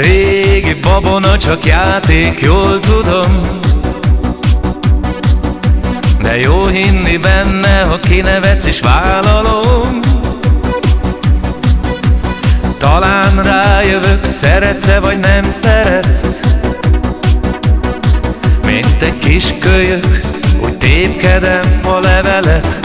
Régi babona csak játék, jól tudom. De jó hinni benne, ha kinevetsz és vállalom. Talán rájövök, szeretsz-e vagy nem szeretsz. Mint egy kis kölyök, úgy tépkedem a levelet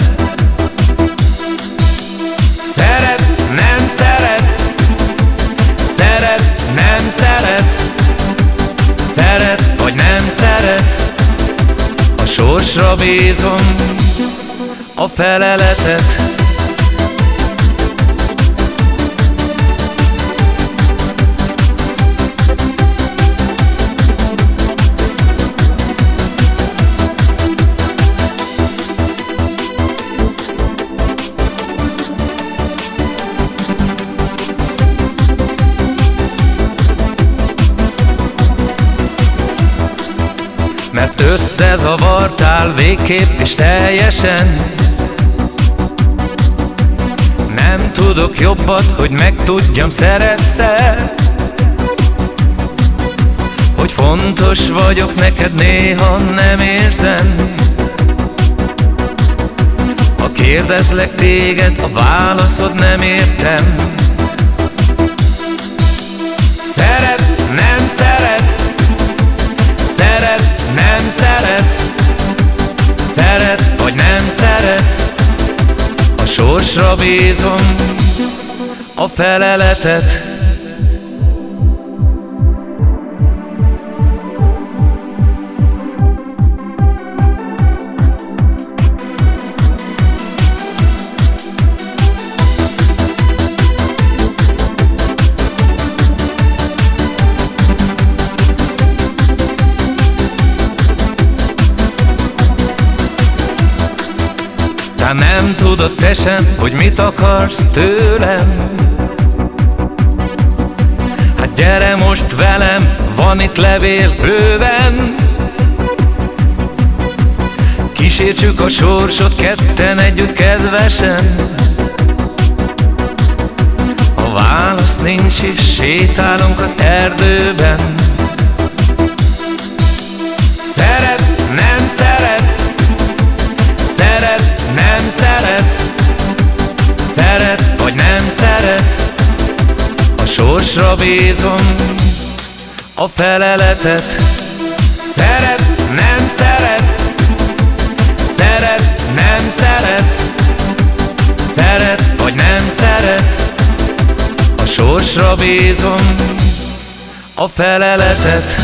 sorsra bízom a feleletet összezavartál végképp és teljesen. Nem tudok jobbat, hogy megtudjam szeretsz? Hogy fontos vagyok neked néha nem érzem. Ha kérdezlek téged, a válaszod nem értem A sorsra bízom a feleletet Te nem tudod te sem, hogy mit akarsz tőlem. Hát gyere most velem, van itt levél bőven. Kísértsük a sorsot ketten együtt kedvesen. A válasz nincs is, sétálunk az erdőben szeret A sorsra bízom a feleletet. Szeret, nem szeret. Szeret, nem szeret. Szeret vagy nem szeret. A sorsra bízom a feleletet